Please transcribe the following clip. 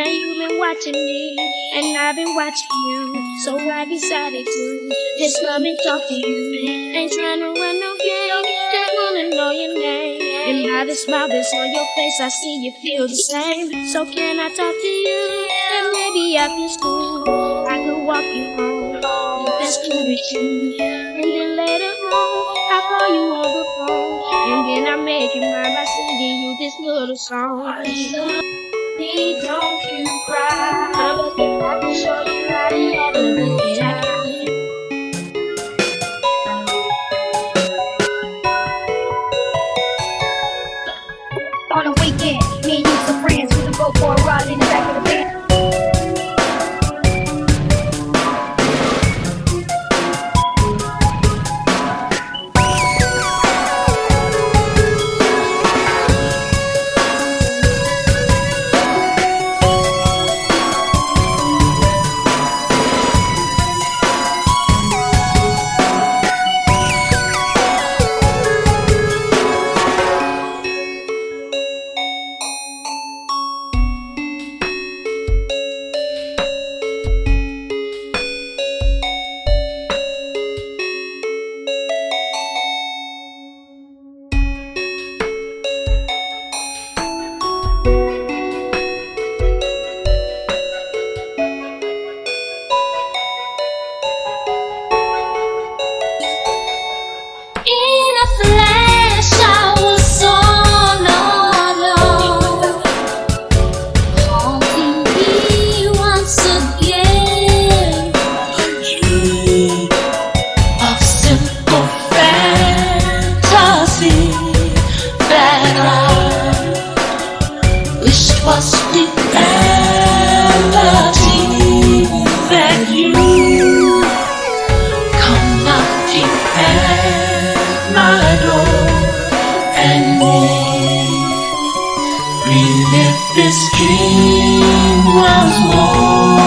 Now you've been watching me, and I've been watching you. So I decided to just love and talk to you. Ain't trying to run no game, just wanna know your name. And by the smile that's on your face, I see you feel the same. So can I talk to you? And maybe after school, I could walk you home. That's cool with you. And then later on, I call you on the phone. And then I make you mine by singing you this little song. Please don't you cry. I can show you how to handle it. línguas amor.